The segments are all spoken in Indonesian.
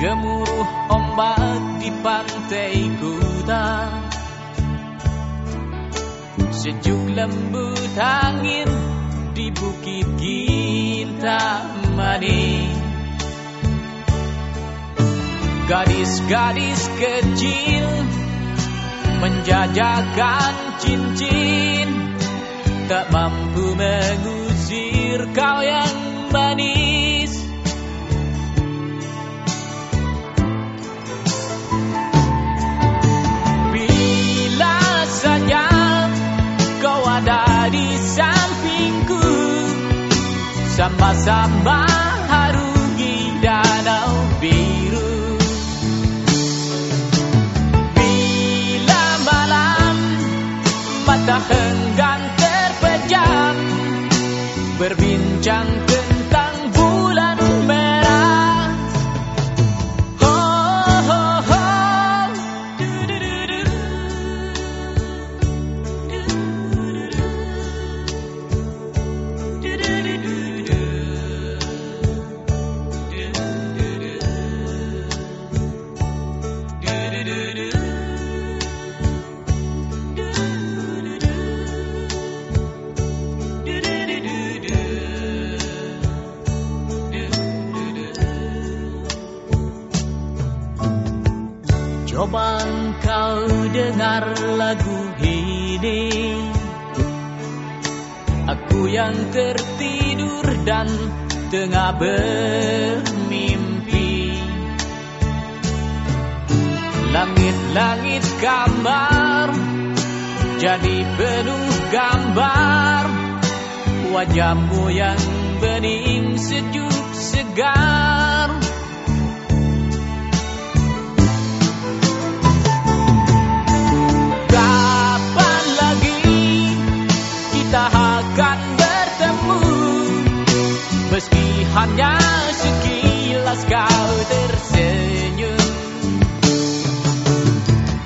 Gemuruh ombak di pantai kuta. Sejuk lembut angin di bukit Kintamani Gadis-gadis kecil menjajakan cincin Tak mampu mengusir kau yang manis di sampingku. Sama-sama Coba engkau dengar lagu ini. Aku yang tertidur dan tengah bermimpi. Langit-langit kamar Jadi penuh gambar. Wajahmu yang bening sejuk segar kita akan bertemu. Meski hanya sekilas kau tersenyum.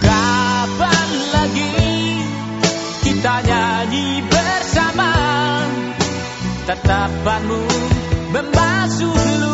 Kapan lagi kita nyanyi bersama? Tatapanmu membasuh